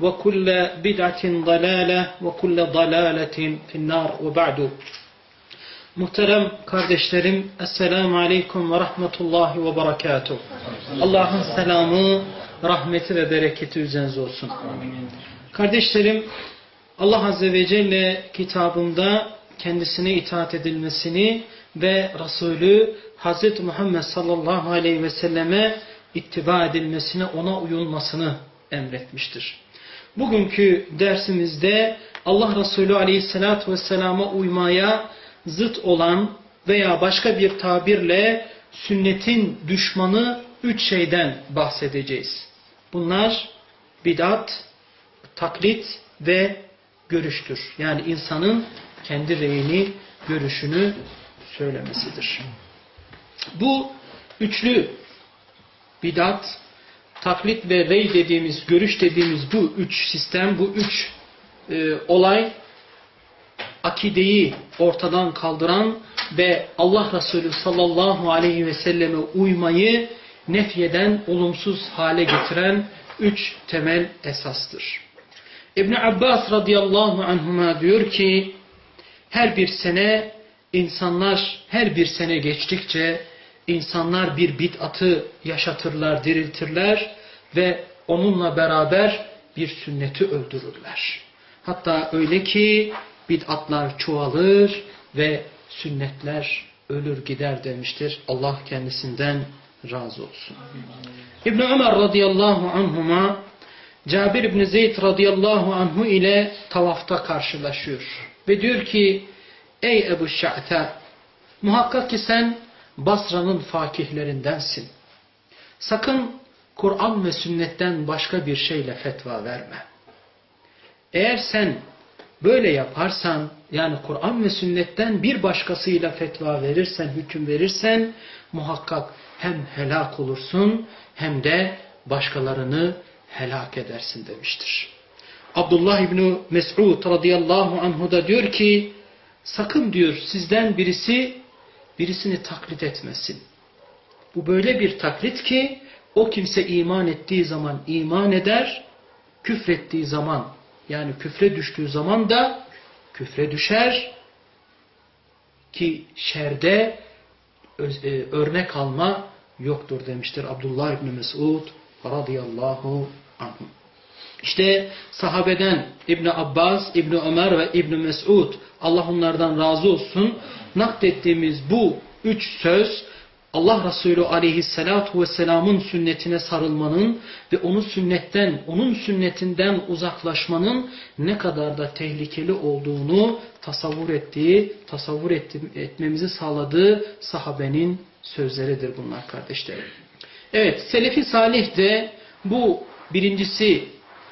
وكل بدعة ضلالة وكل ضلالة في النار وبعد Muhterem kardeşlerim, Esselamu Aleyküm ve Rahmetullahi ve Berekatuhu. Allah'ın selamı, rahmeti ve bereketi üzerinize olsun. Kardeşlerim, Allah Azze ve Celle kitabında kendisine itaat edilmesini ve Resulü Hz. Muhammed sallallahu aleyhi ve selleme ittiba edilmesine, ona uyulmasını emretmiştir. Bugünkü dersimizde Allah Resulü aleyhissalatü vesselama uymaya zıt olan veya başka bir tabirle sünnetin düşmanı üç şeyden bahsedeceğiz. Bunlar bidat, taklit ve görüştür. Yani insanın kendi reyini, görüşünü söylemesidir. Bu üçlü bidat, taklit ve rey dediğimiz, görüş dediğimiz bu üç sistem, bu üç e, olay akideyi ortadan kaldıran ve Allah Resulü sallallahu aleyhi ve selleme uymayı nefyeden, olumsuz hale getiren üç temel esastır. İbn Abbas radıyallahu anhuma diyor ki her bir sene insanlar her bir sene geçtikçe insanlar bir bid'atı yaşatırlar, diriltirler ve onunla beraber bir sünneti öldürürler. Hatta öyle ki bid'atlar çoğalır ve sünnetler ölür gider demiştir. Allah kendisinden razı olsun. İbn Ömer radıyallahu anhuma Cabir İbni Zeyd radıyallahu anhu ile tavafta karşılaşıyor. Ve diyor ki ey Ebu Şa'ta muhakkak ki sen Basra'nın fakihlerindensin. Sakın Kur'an ve sünnetten başka bir şeyle fetva verme. Eğer sen böyle yaparsan yani Kur'an ve sünnetten bir başkasıyla fetva verirsen, hüküm verirsen muhakkak hem helak olursun hem de başkalarını helak edersin demiştir. Abdullah İbni Mes'ud radıyallahu anhu da diyor ki sakın diyor sizden birisi birisini taklit etmesin. Bu böyle bir taklit ki o kimse iman ettiği zaman iman eder, küfrettiği zaman yani küfre düştüğü zaman da küfre düşer ki şerde örnek alma yoktur demiştir Abdullah İbni Mesud radıyallahu anh. İşte sahabeden İbni Abbas, İbni Ömer ve İbni Mesud Allah onlardan razı olsun naklettiğimiz bu üç söz Allah Resulü aleyhissalatu vesselamın sünnetine sarılmanın ve onun sünnetten, onun sünnetinden uzaklaşmanın ne kadar da tehlikeli olduğunu tasavvur ettiği, tasavvur etmemizi sağladığı sahabenin sözleridir bunlar kardeşlerim. Evet, Selefi Salih de bu birincisi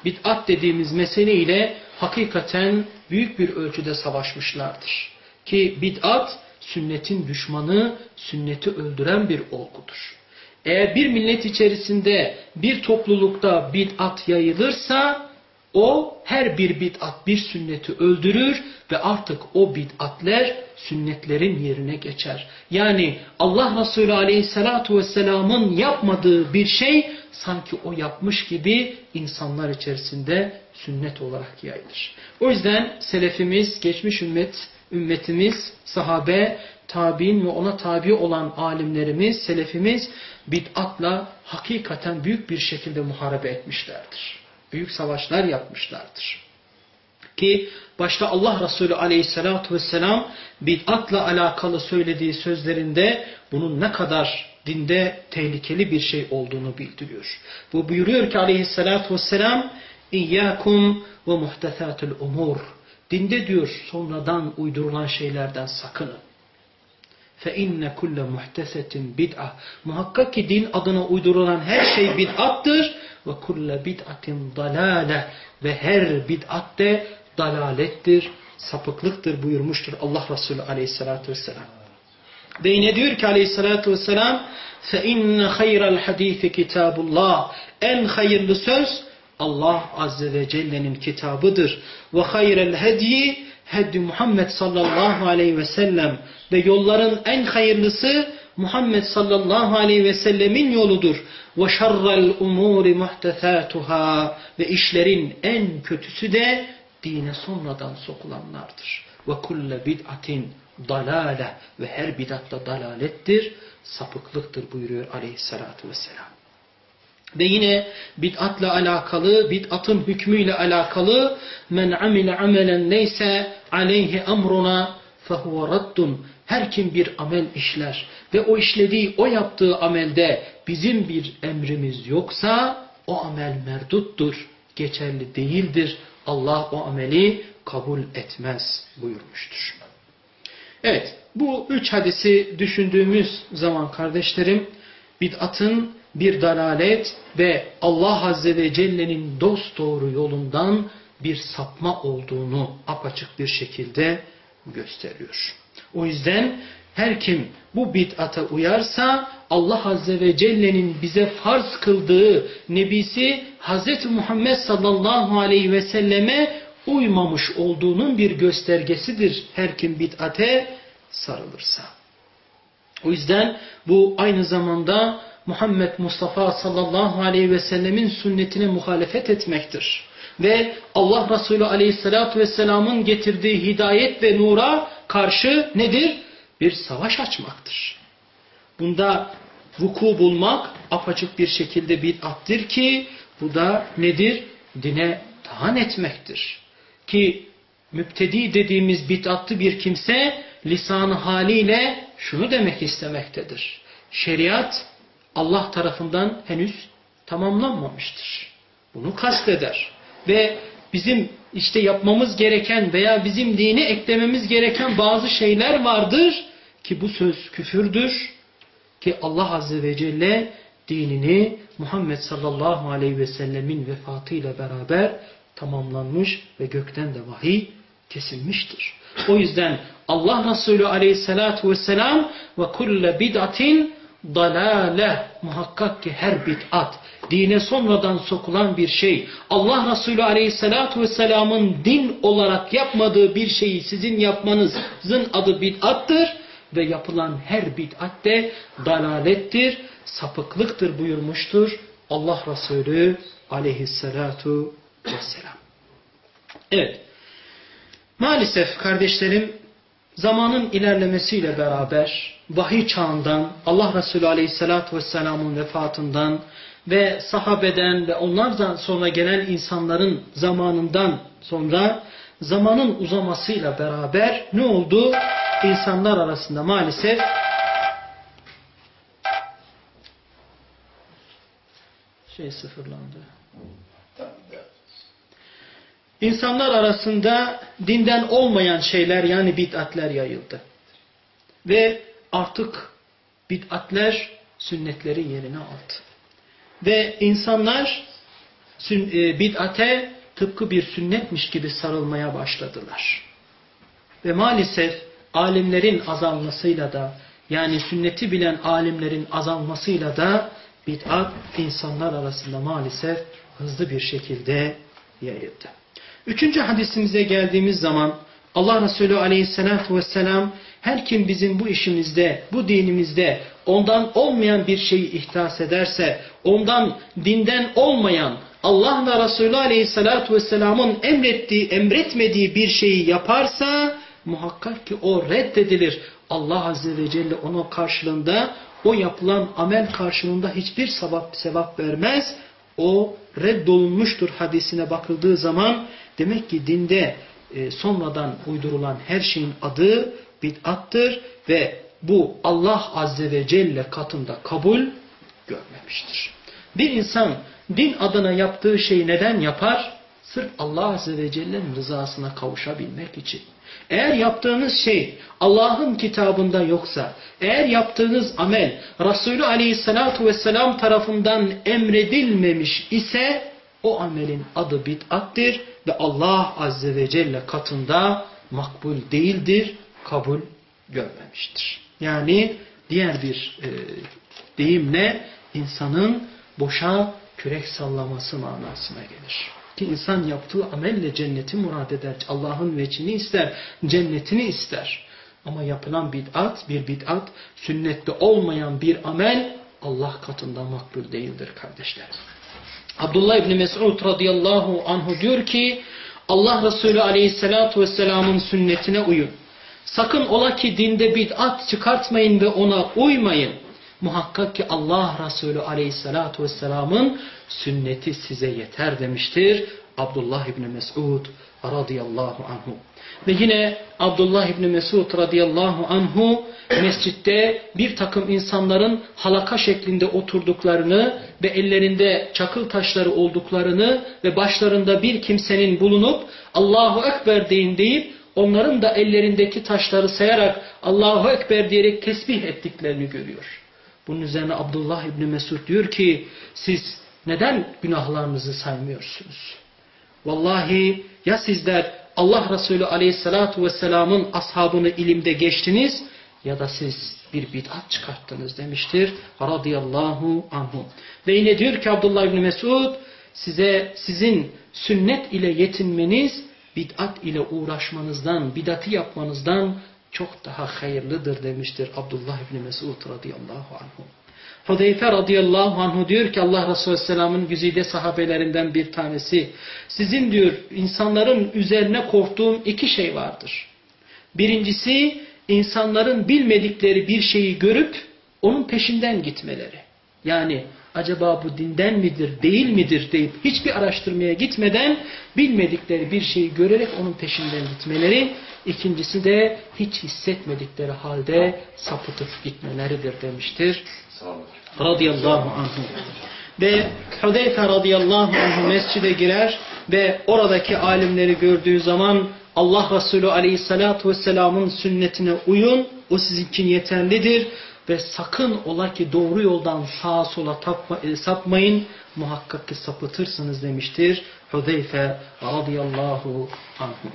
bid'at dediğimiz meseleyle hakikaten büyük bir ölçüde savaşmışlardır. Ki bid'at sünnetin düşmanı, sünneti öldüren bir olgudur. Eğer bir millet içerisinde, bir toplulukta bid'at yayılırsa O her bir bid'at bir sünneti öldürür ve artık o bid'atler sünnetlerin yerine geçer. Yani Allah Resulü Aleyhisselatü Vesselam'ın yapmadığı bir şey sanki o yapmış gibi insanlar içerisinde sünnet olarak yayılır. O yüzden selefimiz, geçmiş ümmet, ümmetimiz, sahabe, tabi'in ve ona tabi olan alimlerimiz, selefimiz bid'atla hakikaten büyük bir şekilde muharebe etmişlerdir Büyük savaşlar yapmışlardır. Ki başta Allah Resulü aleyhissalatu vesselam bid'atla alakalı söylediği sözlerinde bunun ne kadar dinde tehlikeli bir şey olduğunu bildiriyor. Bu buyuruyor ki aleyhissalatu vesselam İyyâkum ve muhtesâtul umur. Dinde diyor sonradan uydurulan şeylerden sakının. فَاِنَّ كُلَّ مُحْتَسَةٍ bid'a. Muhakkak ki din adına uydurulan her şey bid'attır. Ve kulle bid'atin dalale. Ve her bid'at de dalalettir, sapıklıktır buyurmuştur Allah Resulü aleyhissalatü vesselam. Ve yine diyor ki aleyhissalatü vesselam فَاِنَّ خَيْرَ الْحَد۪يفِ كِتَابُ اللّٰهِ En hayırlı söz Allah Azze ve Celle'nin kitabıdır. Ve hayrel hediyi heddi Muhammed sallallahu aleyhi ve sellem ve yolların en hayırlısı Muhammed sallallahu aleyhi ve sellemin yoludur. Ve şerrel umuri muhtesatuhâ ve işlerin en kötüsü de dine sonradan sokulanlardır. Ve kulle bid'atin dalale ve her bid'atta dalalettir, sapıklıktır buyuruyor aleyhissalatu vesselam. Ve yine bid'atla alakalı, bid'atın hükmüyle alakalı men amile amelen neyse aleyhi amruna fehuve raddun. Her kim bir amel işler ve o işlediği, o yaptığı amelde bizim bir emrimiz yoksa o amel merduttur, geçerli değildir. Allah o ameli kabul etmez buyurmuştur. Evet, bu üç hadisi düşündüğümüz zaman kardeşlerim, bid'atın bir dalalet ve Allah Azze ve Celle'nin dost doğru yolundan bir sapma olduğunu apaçık bir şekilde gösteriyor. O yüzden her kim bu bid'ata uyarsa Allah Azze ve Celle'nin bize farz kıldığı nebisi Hz. Muhammed sallallahu aleyhi ve selleme uymamış olduğunun bir göstergesidir her kim bid'ate sarılırsa. O yüzden bu aynı zamanda Muhammed Mustafa sallallahu aleyhi ve sellemin sünnetine muhalefet etmektir. Ve Allah Resulü aleyhissalatü vesselamın getirdiği hidayet ve nura karşı nedir? Bir savaş açmaktır. Bunda vuku bulmak apaçık bir şekilde bid'attir ki bu da nedir? Dine tahan etmektir. Ki müptedi dediğimiz bid'atlı bir kimse lisanı haliyle şunu demek istemektedir. Şeriat Allah tarafından henüz tamamlanmamıştır. Bunu kasteder. Ve bizim işte yapmamız gereken veya bizim dini eklememiz gereken bazı şeyler vardır ki bu söz küfürdür. Ki Allah Azze ve Celle dinini Muhammed sallallahu aleyhi ve sellemin vefatıyla beraber tamamlanmış ve gökten de vahiy kesilmiştir. O yüzden Allah Resulü aleyhissalatu vesselam ve kulle bid'atin dalale muhakkak ki her bid'at dine sonradan sokulan bir şey Allah Resulü aleyhissalatu vesselamın din olarak yapmadığı bir şeyi sizin yapmanızın adı bid'attır ve yapılan her bid'at de dalalettir, sapıklıktır buyurmuştur Allah Resulü aleyhissalatu vesselam. Evet. Maalesef kardeşlerim zamanın ilerlemesiyle beraber vahiy çağından, Allah Resulü Aleyhisselatü Vesselam'ın vefatından ve sahabeden ve onlardan sonra gelen insanların zamanından sonra zamanın uzamasıyla beraber ne oldu? İnsanlar arasında maalesef şey sıfırlandı. İnsanlar arasında dinden olmayan şeyler yani bid'atler yayıldı. Ve artık bid'atler sünnetleri yerine aldı. Ve insanlar e, bid'ate tıpkı bir sünnetmiş gibi sarılmaya başladılar. Ve maalesef alimlerin azalmasıyla da yani sünneti bilen alimlerin azalmasıyla da bid'at insanlar arasında maalesef hızlı bir şekilde yayıldı. Üçüncü hadisimize geldiğimiz zaman Allah Resulü aleyhissalatu vesselam her kim bizim bu işimizde, bu dinimizde ondan olmayan bir şeyi ihtas ederse, ondan dinden olmayan Allah ve Resulü aleyhissalatu vesselamın emrettiği, emretmediği bir şeyi yaparsa muhakkak ki o reddedilir. Allah Azze ve Celle onun karşılığında o yapılan amel karşılığında hiçbir sevap, sevap vermez. O reddolunmuştur hadisine bakıldığı zaman demek ki dinde e, sonradan uydurulan her şeyin adı bid'attır ve bu Allah Azze ve Celle katında kabul görmemiştir. Bir insan din adına yaptığı şeyi neden yapar? Sırf Allah Azze ve Celle'nin rızasına kavuşabilmek için. Eğer yaptığınız şey Allah'ın kitabında yoksa, eğer yaptığınız amel Resulü Aleyhisselatü Vesselam tarafından emredilmemiş ise o amelin adı bid'attir ve Allah Azze ve Celle katında makbul değildir, kabul görmemiştir. Yani diğer bir e, deyimle insanın boşa kürek sallaması manasına gelir. Ki insan yaptığı amelle cenneti murad eder. Allah'ın veçini ister, cennetini ister. Ama yapılan bid'at, bir bid'at, sünnette olmayan bir amel Allah katında makbul değildir kardeşler. Abdullah İbni Mes'ud radıyallahu anhu diyor ki Allah Resulü aleyhissalatu vesselamın sünnetine uyun. Sakın ola ki dinde bid'at çıkartmayın ve ona uymayın. Muhakkak ki Allah Resulü aleyhissalatu vesselamın sünneti size yeter demiştir. Abdullah İbni Mes'ud radıyallahu anhu. Ve yine Abdullah İbni Mesud radıyallahu anhu mescitte bir takım insanların halaka şeklinde oturduklarını ve ellerinde çakıl taşları olduklarını ve başlarında bir kimsenin bulunup Allahu Ekber deyin deyip onların da ellerindeki taşları sayarak Allahu Ekber diyerek tesbih ettiklerini görüyor. Bunun üzerine Abdullah İbni Mesud diyor ki siz neden günahlarınızı saymıyorsunuz? Vallahi ya sizler Allah Resulü aleyhissalatu vesselamın ashabını ilimde geçtiniz ya da siz bir bid'at çıkarttınız demiştir. Radıyallahu anhu. Ve yine diyor ki Abdullah İbni Mesud size sizin sünnet ile yetinmeniz bid'at ile uğraşmanızdan, bid'atı yapmanızdan çok daha hayırlıdır demiştir Abdullah İbni Mesud radıyallahu anhu. Hudeyfe radıyallahu anhu diyor ki Allah Resulü Aleyhisselam'ın güzide sahabelerinden bir tanesi. Sizin diyor insanların üzerine korktuğum iki şey vardır. Birincisi insanların bilmedikleri bir şeyi görüp onun peşinden gitmeleri. Yani acaba bu dinden midir değil midir deyip hiçbir araştırmaya gitmeden bilmedikleri bir şeyi görerek onun peşinden gitmeleri. İkincisi de hiç hissetmedikleri halde sapıtıp gitmeleridir demiştir. Radıyallahu anhu. Ve Hudeyfe radıyallahu anhu mescide girer ve oradaki alimleri gördüğü zaman Allah Resulü aleyhissalatu vesselamın sünnetine uyun. O sizin için yeterlidir. Ve sakın ola ki doğru yoldan sağa sola tapma, e, sapmayın. Muhakkak ki sapıtırsınız demiştir. Hudeyfe radıyallahu anhu.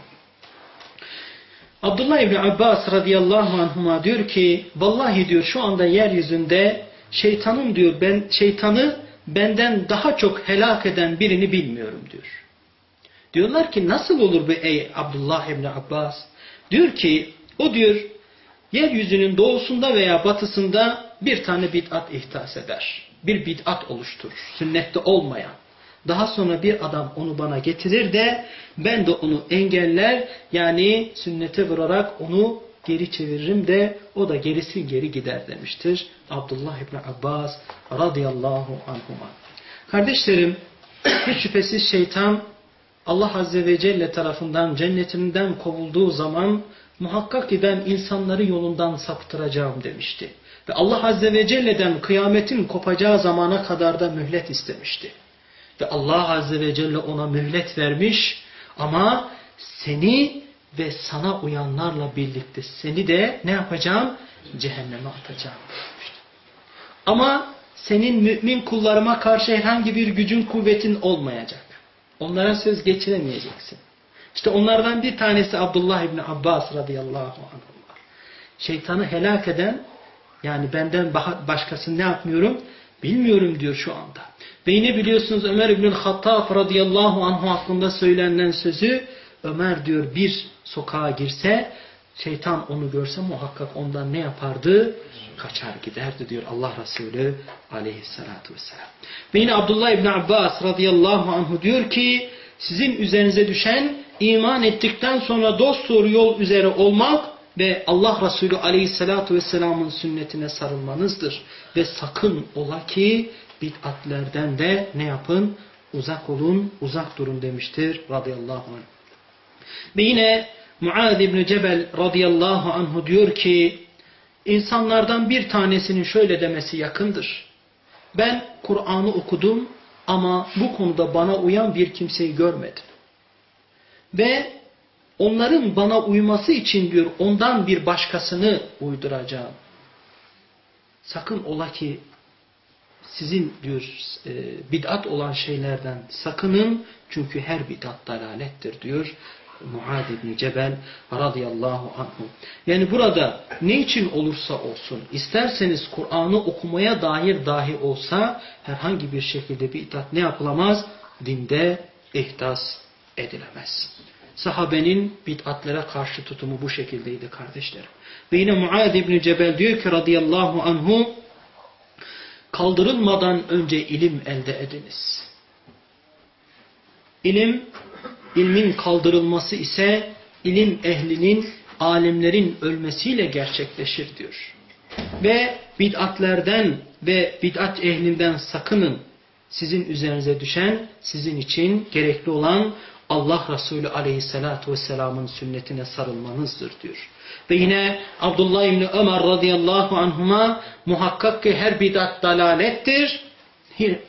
Abdullah İbni Abbas radıyallahu anhuma diyor ki vallahi diyor şu anda yeryüzünde şeytanın diyor ben şeytanı benden daha çok helak eden birini bilmiyorum diyor. Diyorlar ki nasıl olur bu ey Abdullah İbni Abbas? Diyor ki o diyor yeryüzünün doğusunda veya batısında bir tane bid'at ihtas eder. Bir bid'at oluşturur. Sünnette olmayan. Daha sonra bir adam onu bana getirir de ben de onu engeller yani sünnete vurarak onu geri çeviririm de o da gerisi geri gider demiştir. Abdullah İbni Abbas radıyallahu anhuma. Kardeşlerim hiç şüphesiz şeytan Allah Azze ve Celle tarafından cennetinden kovulduğu zaman muhakkak ki ben insanları yolundan saptıracağım demişti. Ve Allah Azze ve Celle'den kıyametin kopacağı zamana kadar da mühlet istemişti. Ve Allah Azze ve Celle ona mühlet vermiş ama seni ve sana uyanlarla birlikte seni de ne yapacağım? Cehenneme atacağım. Ama senin mümin kullarıma karşı herhangi bir gücün kuvvetin olmayacak. Onlara söz geçiremeyeceksin. İşte onlardan bir tanesi Abdullah İbni Abbas radıyallahu anh var. Şeytanı helak eden yani benden başkasını ne yapmıyorum? Bilmiyorum diyor şu anda. Ve yine biliyorsunuz Ömer İbnül Hattab radıyallahu anh hakkında söylenen sözü Ömer diyor bir sokağa girse şeytan onu görse muhakkak ondan ne yapardı? Kaçar giderdi diyor Allah Resulü aleyhissalatu vesselam. Ve yine Abdullah İbni Abbas radıyallahu anhu diyor ki sizin üzerinize düşen iman ettikten sonra dost doğru yol üzere olmak ve Allah Resulü aleyhissalatu vesselamın sünnetine sarılmanızdır. Ve sakın ola ki bid'atlerden de ne yapın? Uzak olun, uzak durun demiştir radıyallahu anh. Ve yine Muad İbni Cebel radıyallahu anhu diyor ki insanlardan bir tanesinin şöyle demesi yakındır. Ben Kur'an'ı okudum ama bu konuda bana uyan bir kimseyi görmedim. Ve onların bana uyması için diyor ondan bir başkasını uyduracağım. Sakın ola ki sizin diyor e, bid'at olan şeylerden sakının çünkü her bid'at dalalettir diyor Muad İbni Cebel radıyallahu anhu. Yani burada ne için olursa olsun isterseniz Kur'an'ı okumaya dair dahi olsa herhangi bir şekilde bid'at ne yapılamaz? Dinde ihtas edilemez. Sahabenin bid'atlere karşı tutumu bu şekildeydi kardeşlerim. Ve yine Muad İbni Cebel diyor ki radıyallahu anhu kaldırılmadan önce ilim elde ediniz. İlim, ilmin kaldırılması ise ilim ehlinin, alimlerin ölmesiyle gerçekleşir diyor. Ve bid'atlerden ve bid'at ehlinden sakının. Sizin üzerinize düşen, sizin için gerekli olan Allah Resulü aleyhissalatu vesselamın sünnetine sarılmanızdır diyor. Ve yine Abdullah İbni Ömer radıyallahu anhuma muhakkak ki her bidat dalalettir.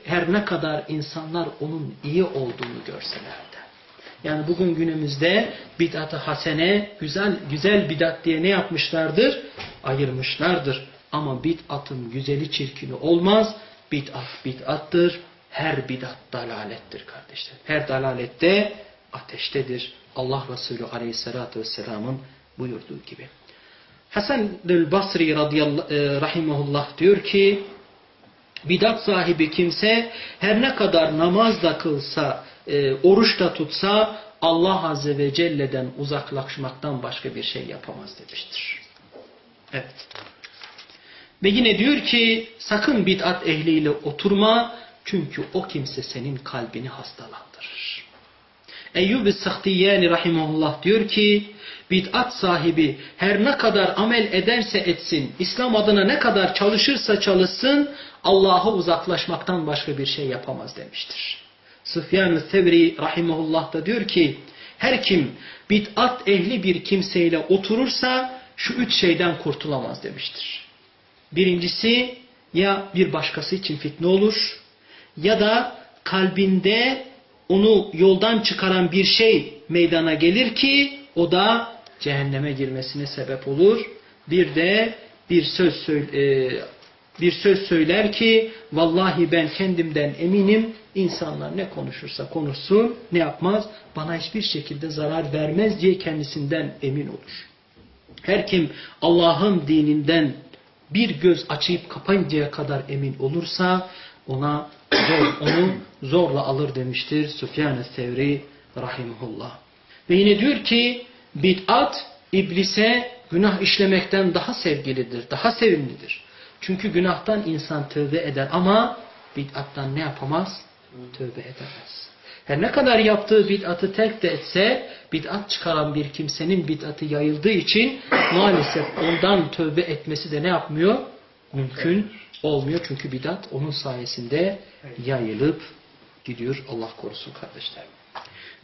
Her ne kadar insanlar onun iyi olduğunu görseler de. Yani bugün günümüzde bid'at-ı hasene, güzel, güzel bidat diye ne yapmışlardır? Ayırmışlardır. Ama bid'atın güzeli çirkini olmaz. Bid'at bid'attır. Her bid'at dalalettir kardeşler. Her dalalette ateştedir. Allah Resulü aleyhissalatü vesselamın buyurduğu gibi. Hasan-ül Basri radıyallahu e, diyor ki bidat sahibi kimse her ne kadar namaz da kılsa, e, oruç da tutsa Allah Azze ve Celle'den uzaklaşmaktan başka bir şey yapamaz demiştir. Evet. Ve yine diyor ki sakın bid'at ehliyle oturma çünkü o kimse senin kalbini hastalandırır. Eyyub-i Sahtiyani rahimahullah diyor ki bid'at sahibi her ne kadar amel ederse etsin, İslam adına ne kadar çalışırsa çalışsın Allah'a uzaklaşmaktan başka bir şey yapamaz demiştir. Süfyan-ı Sevri rahimahullah da diyor ki her kim bid'at ehli bir kimseyle oturursa şu üç şeyden kurtulamaz demiştir. Birincisi ya bir başkası için fitne olur ya da kalbinde onu yoldan çıkaran bir şey meydana gelir ki o da cehenneme girmesine sebep olur. Bir de bir söz söyle, bir söz söyler ki vallahi ben kendimden eminim insanlar ne konuşursa konuşsun ne yapmaz bana hiçbir şekilde zarar vermez diye kendisinden emin olur. Her kim Allah'ın dininden bir göz açıp kapayıncaya kadar emin olursa ona zor, onu zorla alır demiştir Süfyan-ı Sevri rahimullah. Ve yine diyor ki bid'at iblise günah işlemekten daha sevgilidir, daha sevimlidir. Çünkü günahtan insan tövbe eder ama bid'attan ne yapamaz? Tövbe edemez. Her ne kadar yaptığı bid'atı terk de etse bid'at çıkaran bir kimsenin bid'atı yayıldığı için maalesef ondan tövbe etmesi de ne yapmıyor? Mümkün olmuyor. Çünkü bid'at onun sayesinde yayılıp gidiyor. Allah korusun kardeşler.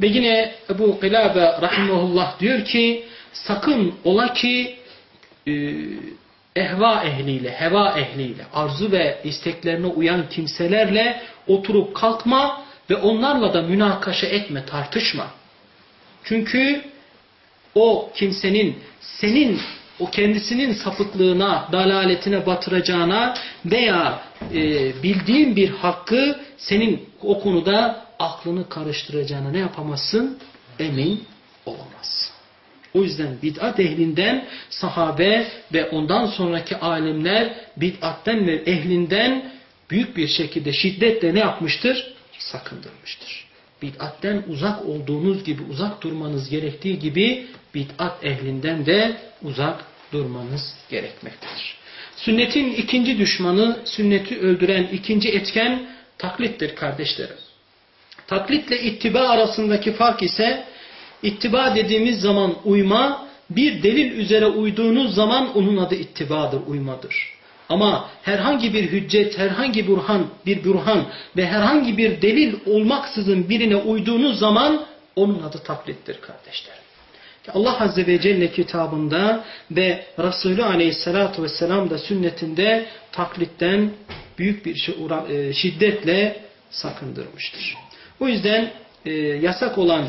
Ve yine Ebu Qilabe rahimahullah diyor ki sakın ola ki e, ehva ehliyle, heva ehliyle, arzu ve isteklerine uyan kimselerle oturup kalkma ve onlarla da münakaşa etme, tartışma. Çünkü o kimsenin senin o kendisinin sapıklığına, dalaletine batıracağına veya e, bildiğin bir hakkı senin o konuda aklını karıştıracağına ne yapamazsın? Emin olamazsın. O yüzden bid'at ehlinden sahabe ve ondan sonraki alimler bid'atten ve ehlinden büyük bir şekilde şiddetle ne yapmıştır? Sakındırmıştır. Bid'atten uzak olduğunuz gibi uzak durmanız gerektiği gibi bid'at ehlinden de uzak durmanız gerekmektedir. Sünnetin ikinci düşmanı, sünneti öldüren ikinci etken taklittir kardeşlerim. Taklitle ittiba arasındaki fark ise ittiba dediğimiz zaman uyma, bir delil üzere uyduğunuz zaman onun adı ittibadır, uymadır. Ama herhangi bir hüccet, herhangi burhan, bir burhan ve herhangi bir delil olmaksızın birine uyduğunuz zaman onun adı taklittir kardeşlerim. Allah Azze ve Celle kitabında ve Resulü Aleyhisselatü Vesselam da sünnetinde taklitten büyük bir e, şiddetle sakındırmıştır. O yüzden e, yasak olan e,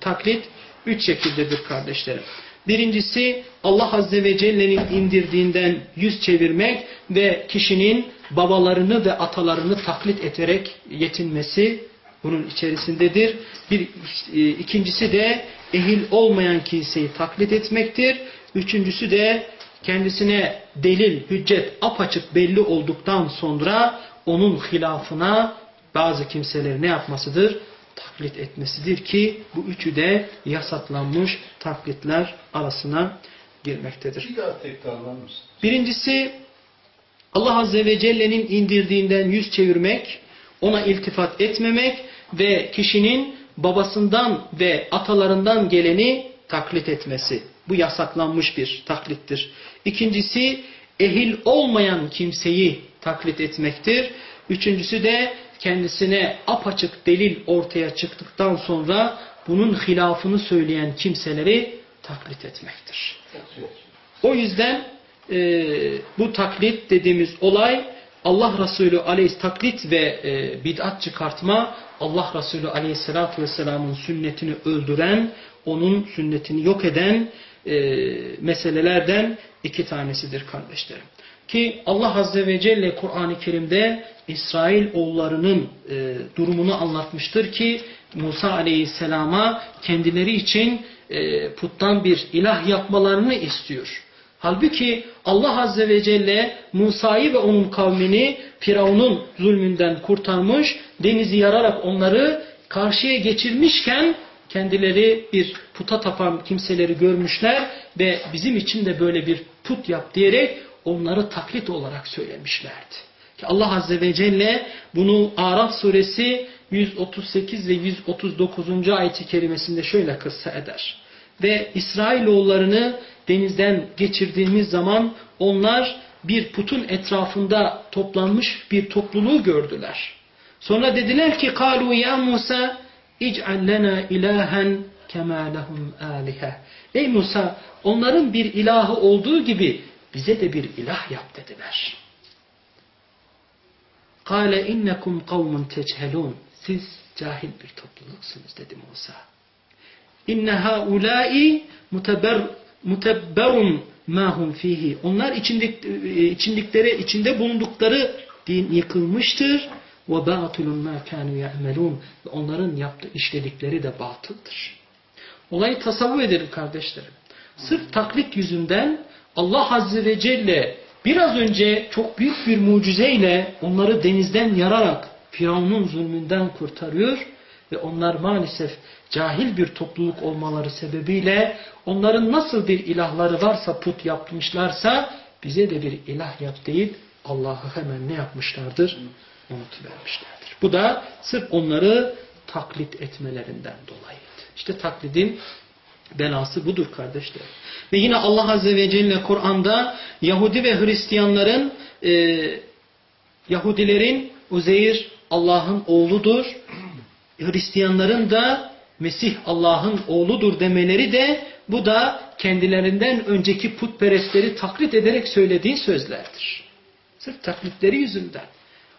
taklit üç şekildedir kardeşlerim. Birincisi Allah Azze ve Celle'nin indirdiğinden yüz çevirmek ve kişinin babalarını ve atalarını taklit ederek yetinmesi bunun içerisindedir. Bir, e, ikincisi de ehil olmayan kimseyi taklit etmektir. Üçüncüsü de kendisine delil, hüccet apaçık belli olduktan sonra onun hilafına bazı kimseleri ne yapmasıdır? Taklit etmesidir ki bu üçü de yasaklanmış taklitler arasına girmektedir. Bir daha tekrarlar Birincisi Allah Azze ve Celle'nin indirdiğinden yüz çevirmek, ona iltifat etmemek ve kişinin babasından ve atalarından geleni taklit etmesi. Bu yasaklanmış bir taklittir. İkincisi ehil olmayan kimseyi taklit etmektir. Üçüncüsü de kendisine apaçık delil ortaya çıktıktan sonra bunun hilafını söyleyen kimseleri taklit etmektir. O yüzden e, bu taklit dediğimiz olay Allah Resulü aleyhis taklit ve e, bid'at çıkartma Allah Resulü aleyhissalatü vesselamın sünnetini öldüren, onun sünnetini yok eden e, meselelerden iki tanesidir kardeşlerim. Ki Allah Azze ve Celle Kur'an-ı Kerim'de İsrail oğullarının e, durumunu anlatmıştır ki Musa Aleyhisselam'a kendileri için e, puttan bir ilah yapmalarını istiyor. Halbuki Allah Azze ve Celle Musa'yı ve onun kavmini Firavun'un zulmünden kurtarmış, denizi yararak onları karşıya geçirmişken kendileri bir puta tapan kimseleri görmüşler ve bizim için de böyle bir put yap diyerek onları taklit olarak söylemişlerdi. Ki Allah Azze ve Celle bunu Araf suresi 138 ve 139. ayeti kerimesinde şöyle kıssa eder. Ve İsrailoğullarını denizden geçirdiğimiz zaman onlar bir putun etrafında toplanmış bir topluluğu gördüler. Sonra dediler ki kalu ya Musa ic'al lena ilahen kema lehum alihe. Ey Musa onların bir ilahı olduğu gibi bize de bir ilah yap dediler. Kale innekum kavmun teçhelun. Siz cahil bir topluluksunuz dedi Musa. İnne haulâi mutebberun mahum fihi. Onlar içindik, içindikleri, içinde bulundukları din yıkılmıştır. Ve batulun ma kanu ya'melun. Onların yaptığı işledikleri de batıldır. Olayı tasavvur edelim kardeşlerim. Sırf taklit yüzünden Allah Azze ve Celle biraz önce çok büyük bir mucizeyle onları denizden yararak Firavun'un zulmünden kurtarıyor ve onlar maalesef cahil bir topluluk olmaları sebebiyle onların nasıl bir ilahları varsa put yapmışlarsa bize de bir ilah yap deyip Allah'ı hemen ne yapmışlardır? Unutuvermişlerdir. Bu da sırf onları taklit etmelerinden dolayıydı. İşte taklidin belası budur kardeşler. Ve yine Allah Azze ve Celle Kur'an'da Yahudi ve Hristiyanların e, Yahudilerin Uzeyr Allah'ın oğludur. Hristiyanların da Mesih Allah'ın oğludur demeleri de bu da kendilerinden önceki putperestleri taklit ederek söylediği sözlerdir. Sırf taklitleri yüzünden.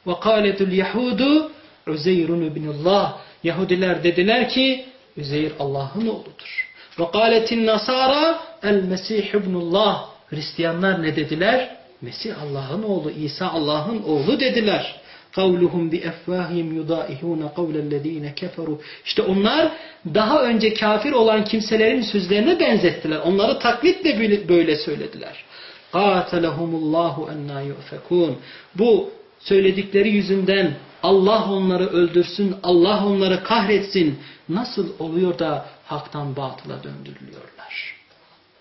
وَقَالَتُ الْيَحُودُ عُزَيْرٌ ibn Allah. Yahudiler dediler ki Üzeyr Allah'ın oğludur. وَقَالَتِ النَّصَارَى الْمَسِيحُ ibn Allah. Hristiyanlar ne dediler? Mesih Allah'ın oğlu, İsa Allah'ın oğlu dediler. قَوْلُهُمْ بِأَفْوَاهِمْ يُضَائِهُونَ قَوْلَ الَّذ۪ينَ كَفَرُوا İşte onlar daha önce kafir olan kimselerin sözlerine benzettiler. Onları taklitle böyle söylediler. قَاتَلَهُمُ اللّٰهُ اَنَّا يُؤْفَكُونَ Bu söyledikleri yüzünden Allah onları öldürsün, Allah onları kahretsin. Nasıl oluyor da haktan batıla döndürülüyorlar?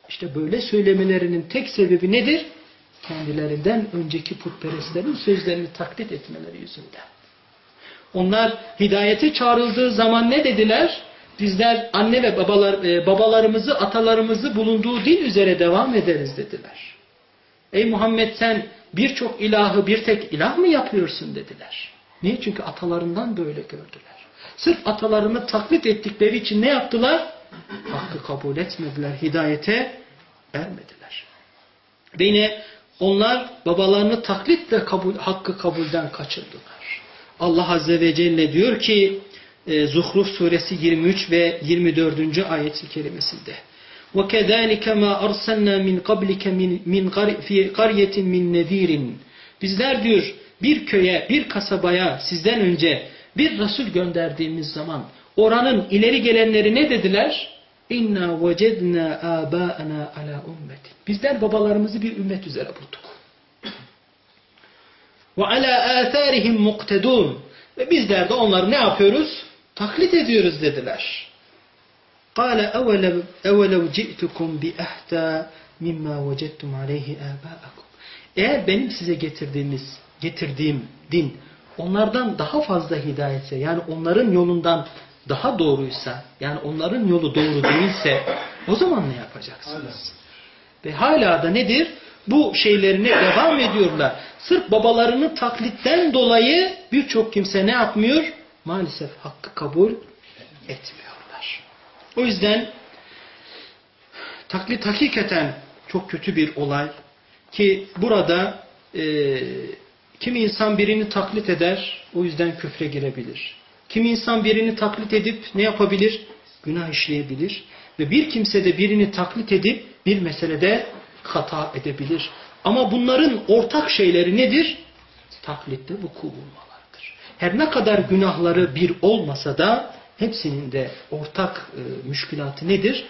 İşte böyle söylemelerinin tek sebebi nedir? Kendilerinden önceki putperestlerin sözlerini taklit etmeleri yüzünden. Onlar hidayete çağrıldığı zaman ne dediler? Bizler anne ve babalar, e, babalarımızı, atalarımızı bulunduğu din üzere devam ederiz dediler. Ey Muhammed sen birçok ilahı bir tek ilah mı yapıyorsun dediler. Niye? Çünkü atalarından böyle gördüler. Sırf atalarını taklit ettikleri için ne yaptılar? Hakkı kabul etmediler, hidayete ermediler. Ve yine onlar babalarını taklitle kabul, hakkı kabulden kaçırdılar. Allah Azze ve Celle diyor ki e, Zuhruf suresi 23 ve 24. ayet-i kerimesinde وَكَذَٰلِكَ مَا أَرْسَلْنَا مِنْ قَبْلِكَ مِنْ فِي قَرْيَةٍ مِنْ نَذ۪يرٍ Bizler diyor bir köye, bir kasabaya sizden önce bir Resul gönderdiğimiz zaman oranın ileri gelenleri ne dediler? İnna vecedna abaana ala ummeti. Bizler babalarımızı bir ümmet üzere bulduk. Ve ala atharihim muqtedun. Ve bizler de onları ne yapıyoruz? Taklit ediyoruz dediler. Evelev ci'tukum bi ehta mimma vecettum aleyhi abaakum. Eğer benim size getirdiğimiz, getirdiğim din onlardan daha fazla hidayetse yani onların yolundan daha doğruysa yani onların yolu doğru değilse o zaman ne yapacaksınız? Ve hala da nedir? Bu şeylerine devam ediyorlar. Sırf babalarının taklitten dolayı birçok kimse ne yapmıyor? Maalesef hakkı kabul etmiyorlar. O yüzden taklit hakikaten çok kötü bir olay. Ki burada e, kimi insan birini taklit eder, o yüzden küfre girebilir. Kimi insan birini taklit edip ne yapabilir? Günah işleyebilir. Ve bir kimse de birini taklit edip bir meselede hata edebilir. Ama bunların ortak şeyleri nedir? Taklitte vuku bulmalardır. Her ne kadar günahları bir olmasa da hepsinin de ortak e, nedir?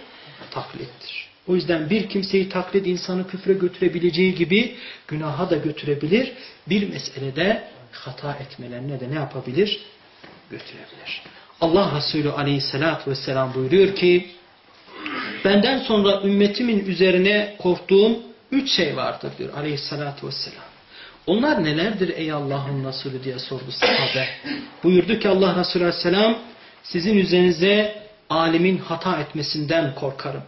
Taklittir. O yüzden bir kimseyi taklit insanı küfre götürebileceği gibi günaha da götürebilir. Bir meselede hata etmelerine de ne yapabilir? Götürebilir. Allah Resulü aleyhissalatü vesselam buyuruyor ki benden sonra ümmetimin üzerine korktuğum üç şey vardır diyor aleyhissalatü vesselam. Onlar nelerdir ey Allah'ın Resulü diye sordu sahabe. Buyurdu ki Allah Resulü aleyhisselam sizin üzerinize alimin hata etmesinden korkarım.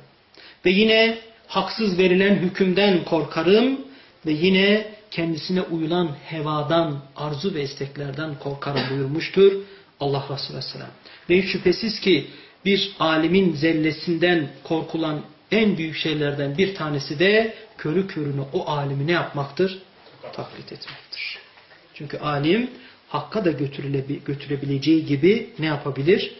Ve yine haksız verilen hükümden korkarım ve yine kendisine uyulan hevadan, arzu ve isteklerden korkarım buyurmuştur Allah Resulü Aleyhisselam. Ve hiç şüphesiz ki bir alimin zellesinden korkulan en büyük şeylerden bir tanesi de körü körünü o alimi ne yapmaktır? Taklit etmektir. Çünkü alim hakka da götürebileceği gibi ne yapabilir?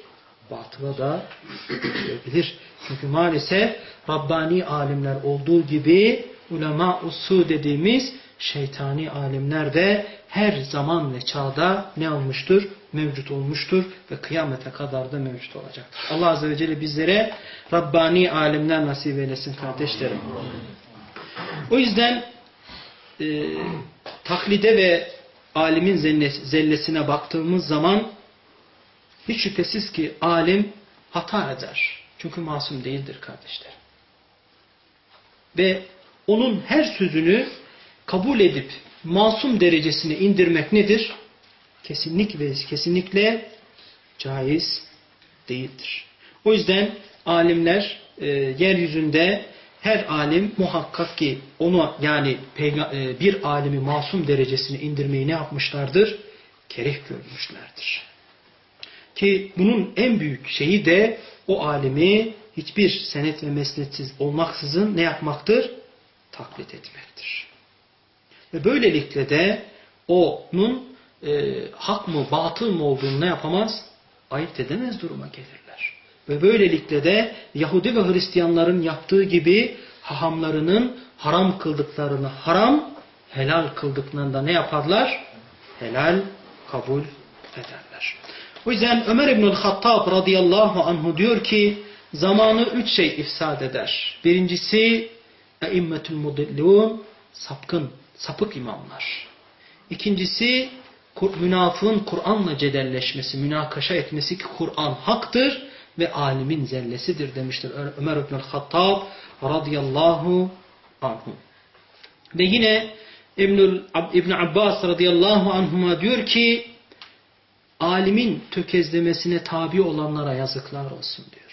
Batıla da götürebilir. Çünkü maalesef Rabbani alimler olduğu gibi ulema usu dediğimiz şeytani alimler de her zaman ve çağda ne olmuştur? Mevcut olmuştur ve kıyamete kadar da mevcut olacaktır. Allah Azze ve Celle bizlere Rabbani alimler nasip eylesin kardeşlerim. O yüzden e, taklide ve alimin zellesine baktığımız zaman hiç şüphesiz ki alim hata eder. Çünkü masum değildir kardeşler. Ve onun her sözünü kabul edip masum derecesine indirmek nedir? Kesinlik ve kesinlikle caiz değildir. O yüzden alimler e, yeryüzünde her alim muhakkak ki onu yani e, bir alimi masum derecesine indirmeyi ne yapmışlardır? Kereh görmüşlerdir. Ki bunun en büyük şeyi de o alimi hiçbir senet ve mesnetsiz olmaksızın ne yapmaktır? Taklit etmektir. Ve böylelikle de onun e, hak mı batıl mı olduğunu ne yapamaz? Ayırt edemez duruma gelirler. Ve böylelikle de Yahudi ve Hristiyanların yaptığı gibi hahamlarının haram kıldıklarını haram, helal kıldıklarını da ne yaparlar? Helal kabul ederler. O yüzden Ömer İbnül Hattab radıyallahu anhu diyor ki zamanı üç şey ifsad eder. Birincisi eimmetül mudillun sapkın, sapık imamlar. İkincisi münafığın Kur'an'la cedelleşmesi, münakaşa etmesi ki Kur'an haktır ve alimin zellesidir demiştir Ömer İbn Hattab radıyallahu anhu. Ve yine İbnül, İbn Abbas radıyallahu anhuma diyor ki alimin tökezlemesine tabi olanlara yazıklar olsun diyor.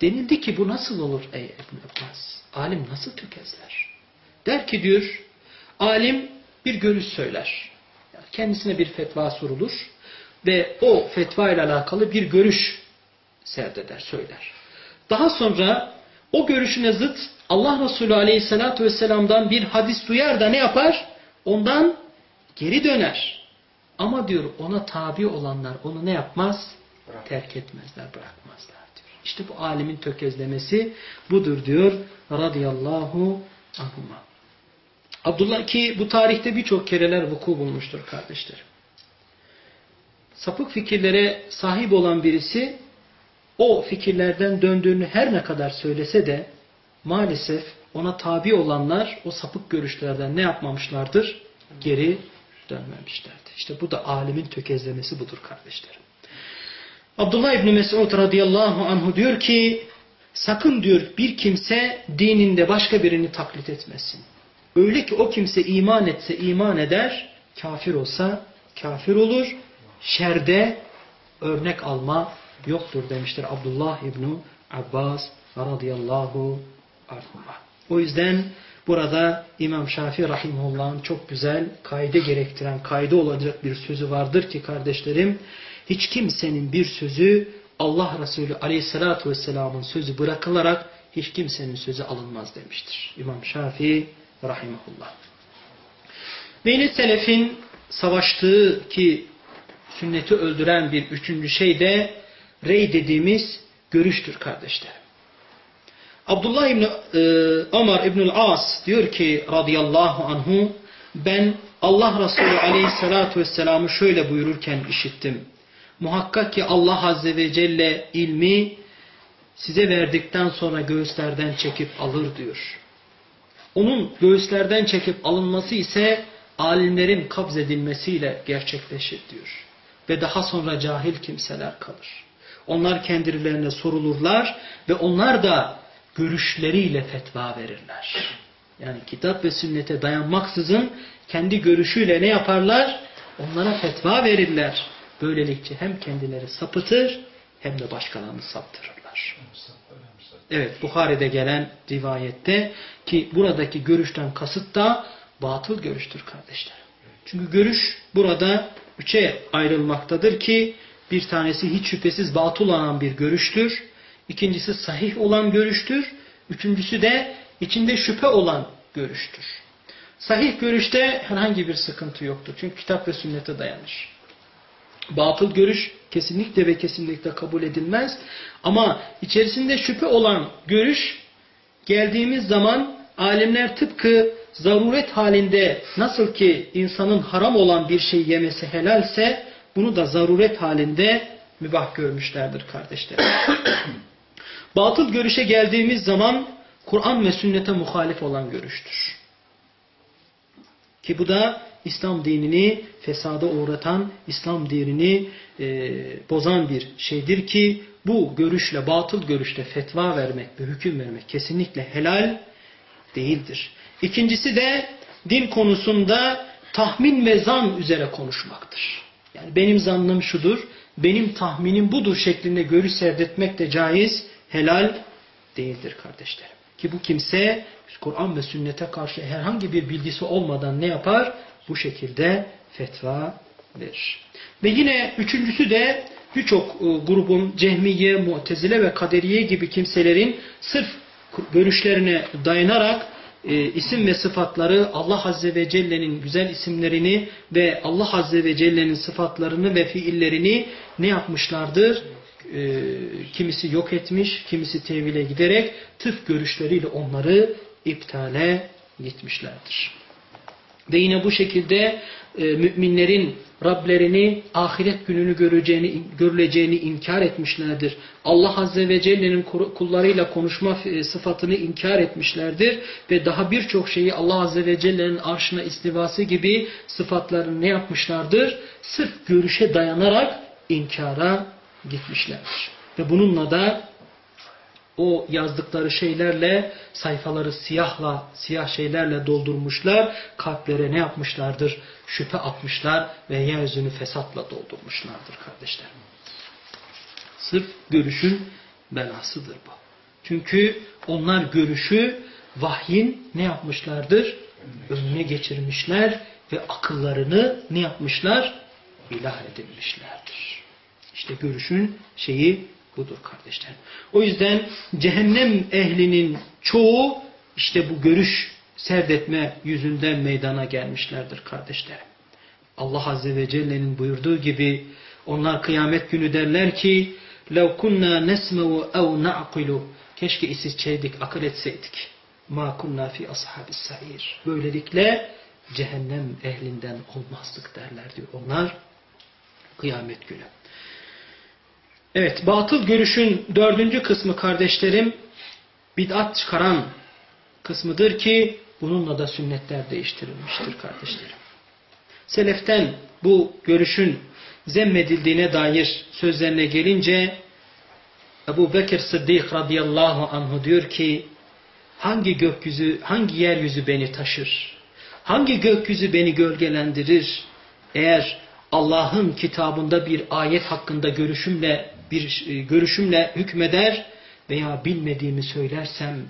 Denildi ki bu nasıl olur ey İbn Abbas? Alim nasıl tökezler? Der ki diyor alim bir görüş söyler. Kendisine bir fetva sorulur ve o fetva ile alakalı bir görüş serdeder, söyler. Daha sonra o görüşüne zıt Allah Resulü Aleyhisselatü Vesselam'dan bir hadis duyar da ne yapar? Ondan geri döner. Ama diyor ona tabi olanlar onu ne yapmaz? Terk etmezler, bırakmazlar. İşte bu alimin tökezlemesi budur diyor radıyallahu anhuma. Abdullah ki bu tarihte birçok kereler vuku bulmuştur kardeşlerim. Sapık fikirlere sahip olan birisi o fikirlerden döndüğünü her ne kadar söylese de maalesef ona tabi olanlar o sapık görüşlerden ne yapmamışlardır? Geri dönmemişlerdir. İşte bu da alimin tökezlemesi budur kardeşlerim. Abdullah İbni Mesud radıyallahu anhu diyor ki sakın diyor bir kimse dininde başka birini taklit etmesin. Öyle ki o kimse iman etse iman eder, kafir olsa kafir olur. Şerde örnek alma yoktur demiştir Abdullah İbni Abbas radıyallahu anhuma. O yüzden burada İmam Şafii rahimullah'ın çok güzel kayde gerektiren, kaydı olacak bir sözü vardır ki kardeşlerim, hiç kimsenin bir sözü Allah Resulü aleyhissalatu vesselamın sözü bırakılarak hiç kimsenin sözü alınmaz demiştir. İmam Şafii rahimahullah. Ve yine selefin savaştığı ki sünneti öldüren bir üçüncü şey de rey dediğimiz görüştür kardeşler. Abdullah İbni e, Ömer İbnül As diyor ki radıyallahu anhu ben Allah Resulü aleyhissalatu vesselam'ı şöyle buyururken işittim. Muhakkak ki Allah Azze ve Celle ilmi size verdikten sonra göğüslerden çekip alır diyor. Onun göğüslerden çekip alınması ise alimlerin kabz edilmesiyle gerçekleşir diyor. Ve daha sonra cahil kimseler kalır. Onlar kendilerine sorulurlar ve onlar da görüşleriyle fetva verirler. Yani kitap ve sünnete dayanmaksızın kendi görüşüyle ne yaparlar? Onlara fetva verirler. Böylelikle hem kendileri sapıtır hem de başkalarını saptırırlar. Evet Bukhari'de gelen rivayette ki buradaki görüşten kasıt da batıl görüştür kardeşler. Çünkü görüş burada üçe ayrılmaktadır ki bir tanesi hiç şüphesiz batıl olan bir görüştür. İkincisi sahih olan görüştür. Üçüncüsü de içinde şüphe olan görüştür. Sahih görüşte herhangi bir sıkıntı yoktur. Çünkü kitap ve sünnete dayanır. Batıl görüş kesinlikle ve kesinlikle kabul edilmez. Ama içerisinde şüphe olan görüş geldiğimiz zaman alimler tıpkı zaruret halinde nasıl ki insanın haram olan bir şey yemesi helalse bunu da zaruret halinde mübah görmüşlerdir kardeşler. Batıl görüşe geldiğimiz zaman Kur'an ve sünnete muhalif olan görüştür. Ki bu da İslam dinini fesada uğratan, İslam dinini e, bozan bir şeydir ki bu görüşle, batıl görüşle fetva vermek ve hüküm vermek kesinlikle helal değildir. İkincisi de din konusunda tahmin ve zan üzere konuşmaktır. Yani benim zannım şudur, benim tahminim budur şeklinde görüş serdetmek de caiz, helal değildir kardeşlerim. Ki bu kimse Kur'an ve sünnete karşı herhangi bir bilgisi olmadan ne yapar? Bu şekilde fetva verir. Ve yine üçüncüsü de birçok e, grubun Cehmiye, Mu'tezile ve Kaderiye gibi kimselerin sırf görüşlerine dayanarak e, isim ve sıfatları Allah Azze ve Celle'nin güzel isimlerini ve Allah Azze ve Celle'nin sıfatlarını ve fiillerini ne yapmışlardır? E, kimisi yok etmiş, kimisi tevhile giderek tıf görüşleriyle onları iptale gitmişlerdir. Ve yine bu şekilde e, müminlerin Rablerini ahiret gününü göreceğini, görüleceğini inkar etmişlerdir. Allah Azze ve Celle'nin kullarıyla konuşma sıfatını inkar etmişlerdir. Ve daha birçok şeyi Allah Azze ve Celle'nin arşına istivası gibi sıfatlarını ne yapmışlardır? Sırf görüşe dayanarak inkara gitmişlerdir. Ve bununla da o yazdıkları şeylerle sayfaları siyahla, siyah şeylerle doldurmuşlar. Kalplere ne yapmışlardır? Şüphe atmışlar ve yeryüzünü fesatla doldurmuşlardır kardeşlerim. Sırf görüşün belasıdır bu. Çünkü onlar görüşü vahyin ne yapmışlardır? Önüne geçirmişler ve akıllarını ne yapmışlar? İlah edilmişlerdir. İşte görüşün şeyi budur kardeşlerim. O yüzden cehennem ehlinin çoğu işte bu görüş serdetme yüzünden meydana gelmişlerdir kardeşlerim. Allah Azze ve Celle'nin buyurduğu gibi onlar kıyamet günü derler ki لَوْ كُنَّا نَسْمَوْ اَوْ نَعْقِلُ Keşke isitseydik, akıl etseydik. مَا كُنَّا فِي أَصْحَابِ السَّعِيرِ Böylelikle cehennem ehlinden olmazdık derler diyor. Onlar kıyamet günü. Evet, batıl görüşün dördüncü kısmı kardeşlerim, bid'at çıkaran kısmıdır ki bununla da sünnetler değiştirilmiştir kardeşlerim. Seleften bu görüşün zemmedildiğine dair sözlerine gelince Ebu Bekir Sıddık radıyallahu anhu diyor ki hangi gökyüzü, hangi yeryüzü beni taşır? Hangi gökyüzü beni gölgelendirir? Eğer Allah'ın kitabında bir ayet hakkında görüşümle bir e, görüşümle hükmeder veya bilmediğimi söylersem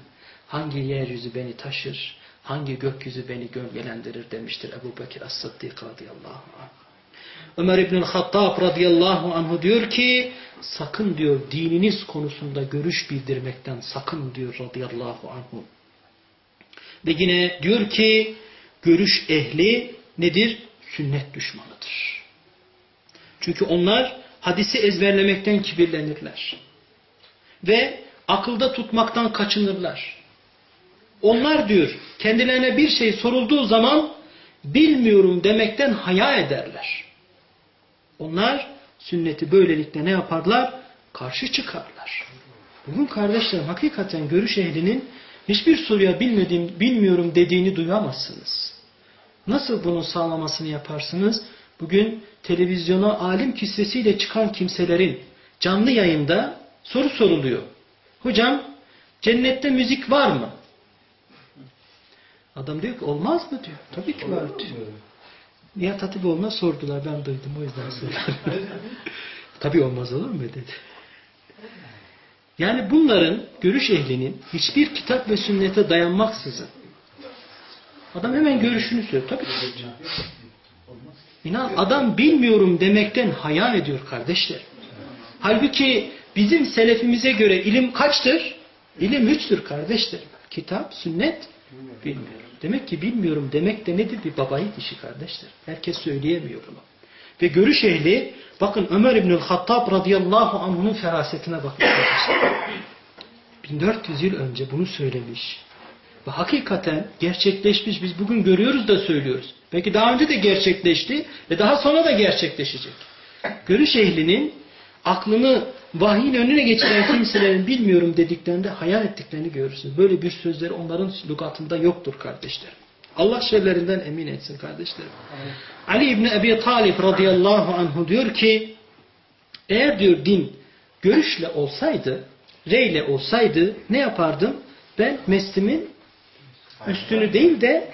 hangi yeryüzü beni taşır, hangi gökyüzü beni gölgelendirir demiştir Ebu Bekir As-Sıddık radıyallahu anh. Ömer İbnül Hattab radıyallahu anhu diyor ki sakın diyor dininiz konusunda görüş bildirmekten sakın diyor radıyallahu anhu. Ve yine diyor ki görüş ehli nedir? Sünnet düşmanıdır. Çünkü onlar hadisi ezberlemekten kibirlenirler. Ve akılda tutmaktan kaçınırlar. Onlar diyor kendilerine bir şey sorulduğu zaman bilmiyorum demekten haya ederler. Onlar sünneti böylelikle ne yaparlar? Karşı çıkarlar. Bugün kardeşlerim hakikaten görüş ehlinin hiçbir soruya bilmediğim, bilmiyorum dediğini duyamazsınız. Nasıl bunun sağlamasını yaparsınız? Bugün televizyona alim kisvesiyle çıkan kimselerin canlı yayında soru soruluyor. Hocam cennette müzik var mı? Adam diyor ki olmaz mı diyor. Tabii ki var diyor. Nihat Hatipoğlu'na sordular. Ben duydum o yüzden söyledim. Tabii olmaz olur mu dedi. Yani bunların görüş ehlinin hiçbir kitap ve sünnete dayanmaksızın adam hemen görüşünü söylüyor. Tabii ki. İnan adam bilmiyorum demekten haya ediyor kardeşler. Halbuki bizim selefimize göre ilim kaçtır? İlim üçtür kardeşler. Kitap, sünnet, bilmiyorum. Demek ki bilmiyorum demek de nedir? Bir babayı işi kardeşler. Herkes söyleyemiyor bunu. Ve görüş ehli, bakın Ömer İbnül Hattab radıyallahu anh'ın ferasetine bakın. 1400 yıl önce bunu söylemiş. Ve hakikaten gerçekleşmiş. Biz bugün görüyoruz da söylüyoruz. Belki daha önce de gerçekleşti ve daha sonra da gerçekleşecek. Görüş ehlinin aklını vahyin önüne geçiren kimselerin bilmiyorum dediklerinde hayal ettiklerini görürsünüz. Böyle bir sözleri onların lügatında yoktur kardeşlerim. Allah şerlerinden emin etsin kardeşlerim. Evet. Ali İbni Ebi Talib radıyallahu anhu diyor ki eğer diyor din görüşle olsaydı, reyle olsaydı ne yapardım? Ben meslimin üstünü değil de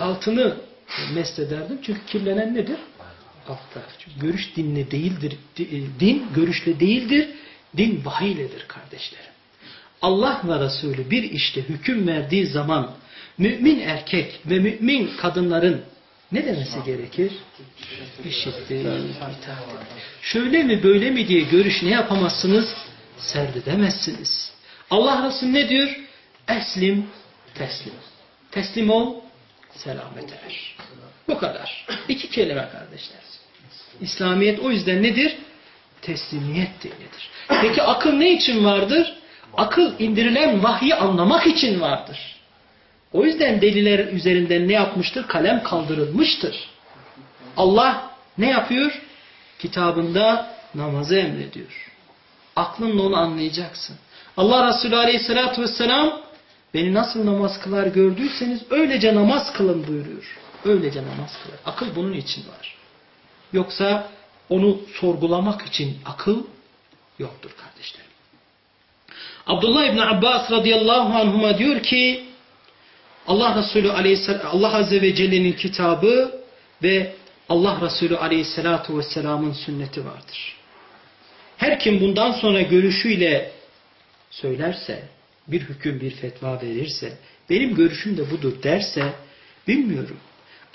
altını meslederdim. Çünkü kirlenen nedir? Altta. Çünkü görüş dinle değildir. E, din görüşle değildir. Din vahiyledir kardeşlerim. Allah ve Resulü bir işte hüküm verdiği zaman mümin erkek ve mümin kadınların ne demesi gerekir? Eşittir, Şöyle mi böyle mi diye görüş ne yapamazsınız? Serdedemezsiniz. Allah Resulü ne diyor? Eslim, teslim. Teslim ol, selamet er. Bu kadar. İki kelime kardeşler. İslamiyet o yüzden nedir? Teslimiyet nedir? Peki akıl ne için vardır? Akıl indirilen vahyi anlamak için vardır. O yüzden deliler üzerinden ne yapmıştır? Kalem kaldırılmıştır. Allah Ne yapıyor? Kitabında namazı emrediyor. Aklınla onu anlayacaksın. Allah Resulü Aleyhisselatü Vesselam beni nasıl namaz kılar gördüyseniz öylece namaz kılın buyuruyor. Öylece namaz kılar. Akıl bunun için var. Yoksa onu sorgulamak için akıl yoktur kardeşlerim. Abdullah İbni Abbas radıyallahu anhuma diyor ki Allah Resulü aleyhisselam Allah Azze ve Celle'nin kitabı ve Allah Resulü aleyhissalatu vesselamın sünneti vardır. Her kim bundan sonra görüşüyle söylerse, bir hüküm, bir fetva verirse, benim görüşüm de budur derse, bilmiyorum.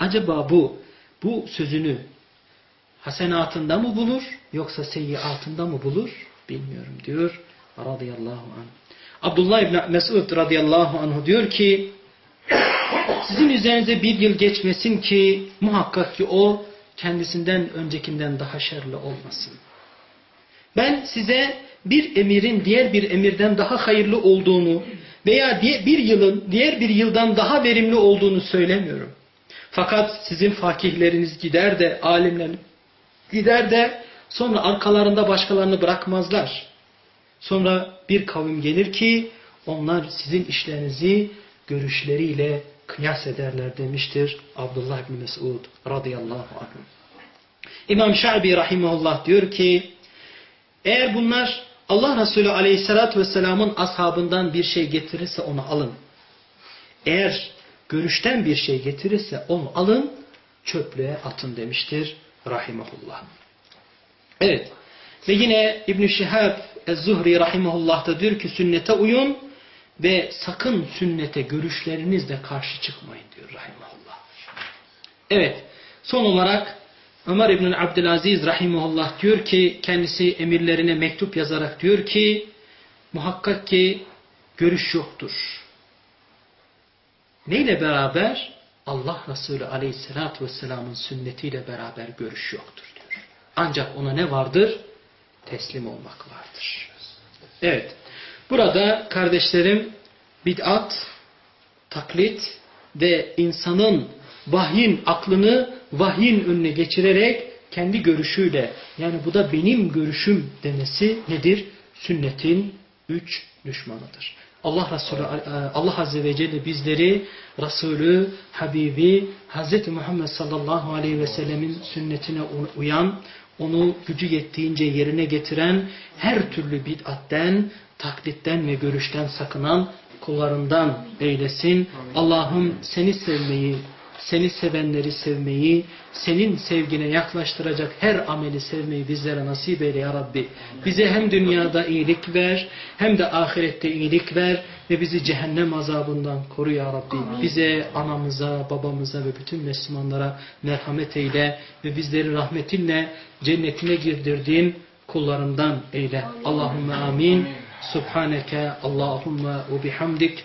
Acaba bu, bu sözünü hasenatında mı bulur, yoksa seyyiatında mı bulur, bilmiyorum diyor radıyallahu anh. Abdullah İbni Mesud radıyallahu anh diyor ki, sizin üzerinize bir yıl geçmesin ki muhakkak ki o kendisinden öncekinden daha şerli olmasın. Ben size bir emirin diğer bir emirden daha hayırlı olduğunu veya bir yılın diğer bir yıldan daha verimli olduğunu söylemiyorum. Fakat sizin fakihleriniz gider de alimler gider de sonra arkalarında başkalarını bırakmazlar. Sonra bir kavim gelir ki onlar sizin işlerinizi görüşleriyle kıyas ederler demiştir Abdullah bin Mesud radıyallahu anh. İmam Şabi rahimahullah diyor ki eğer bunlar Allah Resulü aleyhissalatü vesselamın ashabından bir şey getirirse onu alın. Eğer görüşten bir şey getirirse onu alın çöplüğe atın demiştir rahimahullah. Evet ve yine İbn-i Şihab Ez-Zuhri rahimahullah da diyor ki sünnete uyun ve sakın sünnete görüşlerinizle karşı çıkmayın diyor rahimahullah. Evet son olarak Ömer İbn Abdülaziz rahimahullah diyor ki kendisi emirlerine mektup yazarak diyor ki muhakkak ki görüş yoktur. Neyle beraber? Allah Resulü aleyhissalatü vesselamın sünnetiyle beraber görüş yoktur diyor. Ancak ona ne vardır? Teslim olmak vardır. Evet. Burada kardeşlerim bid'at, taklit ve insanın vahyin aklını vahyin önüne geçirerek kendi görüşüyle yani bu da benim görüşüm demesi nedir? Sünnetin üç düşmanıdır. Allah Resulü Allah Azze ve Celle bizleri Resulü, Habibi, Hz. Muhammed sallallahu aleyhi ve sellemin sünnetine uyan, onu gücü yettiğince yerine getiren, her türlü bid'atten, taklitten ve görüşten sakınan kullarından eylesin. Allah'ım seni sevmeyi, seni sevenleri sevmeyi, senin sevgine yaklaştıracak her ameli sevmeyi bizlere nasip eyle ya Rabbi. Bize hem dünyada iyilik ver, hem de ahirette iyilik ver ve bizi cehennem azabından koru ya Rabbi. Bize, anamıza, babamıza ve bütün Müslümanlara merhamet eyle ve bizleri rahmetinle cennetine girdirdiğin kullarından eyle. Allahümme amin. Subhaneke Allahümme ve bihamdik.